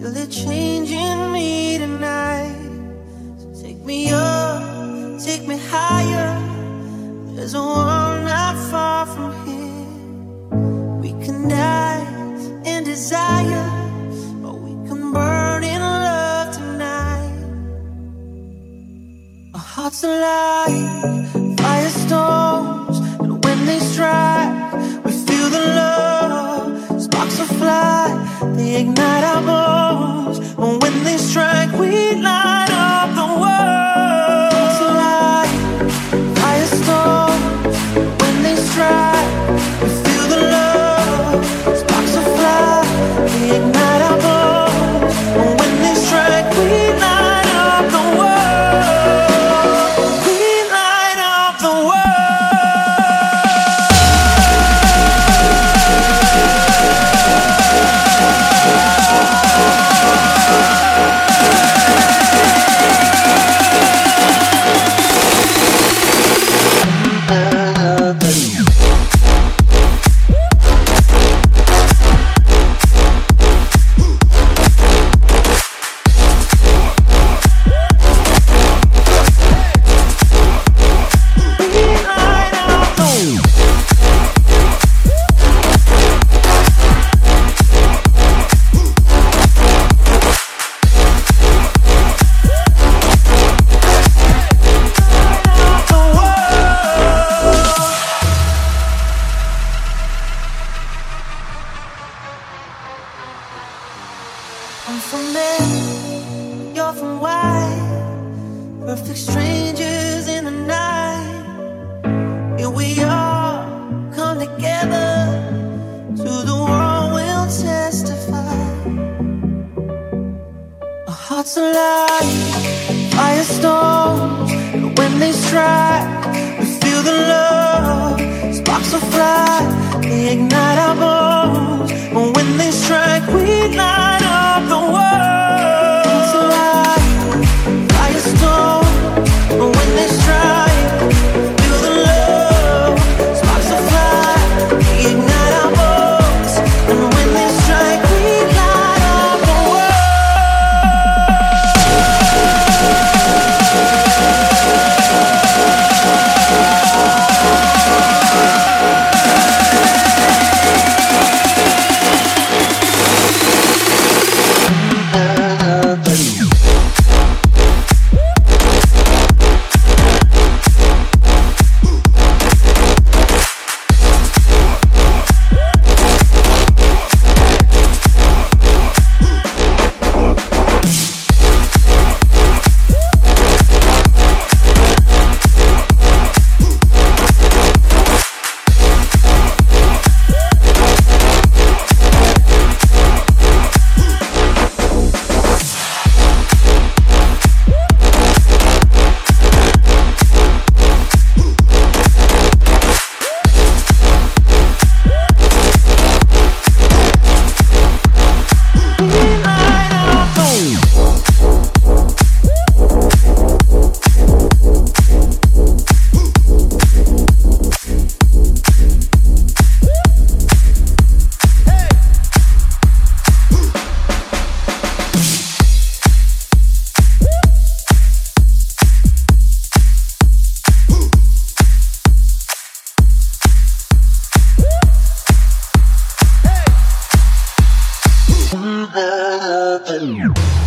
Feel it changing me tonight. So take me up, take me higher. There's a world not far from here. We can die in desire, or we can burn in love tonight. Our hearts are alive, firestorms, and when they strike, we feel the love. Sparks will fly, they ignite our bones. I'm from there, you're from why? Perfect strangers in the night. Here we are, come together. To the world we'll testify. Our hearts alive. And when they strike, we feel the love. Sparks will fly, they ignite our bones. We're not.